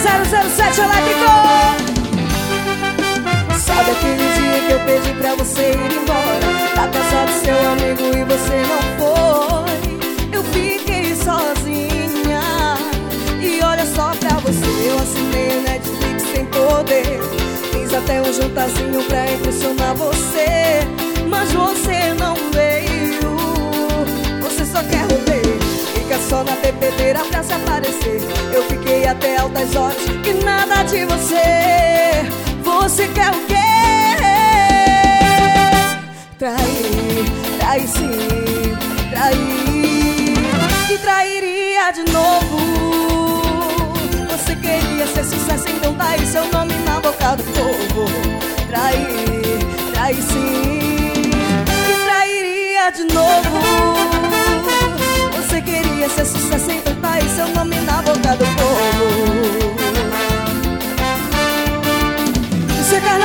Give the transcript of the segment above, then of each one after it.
007 Elétrico Sabe aquele dia que eu pedi pra você ir embora? Tá casado seu amigo e você não foi. Eu fiquei sozinha. E olha só pra você Eu assinei Netflix sem poder. Fiz até um jantarzinho pra impressionar você Fica só na bebedeira pra se aparecer. Eu fiquei até altas horas e nada de você. Você quer o quê? Trair, trair sim, trair. E trairia de novo. Você queria ser sucesso, então tá aí seu nome na boca do povo. Trair, trair sim. E trairia de novo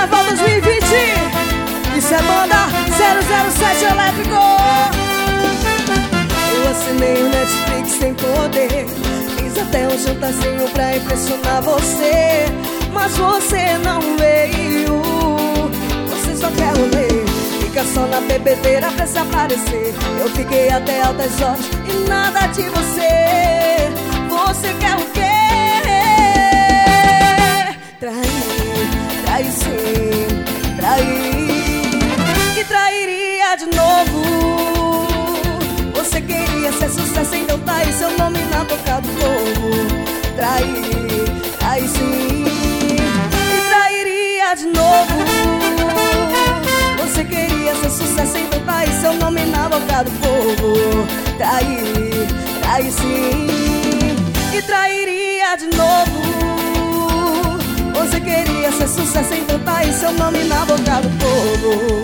Carnaval 2020 Isso é banda 007 Elétrico. Eu assinei o Netflix sem poder. Fiz até um jantarzinho pra impressionar você. Mas você não veio. Você só quer ler Fica só na bebedeira pra se aparecer. Eu fiquei até altas horas e nada de Você nome na boca do povo Trair, trair sim. E trairia de novo. Você queria ser sucesso, então tá aí seu nome na boca do povo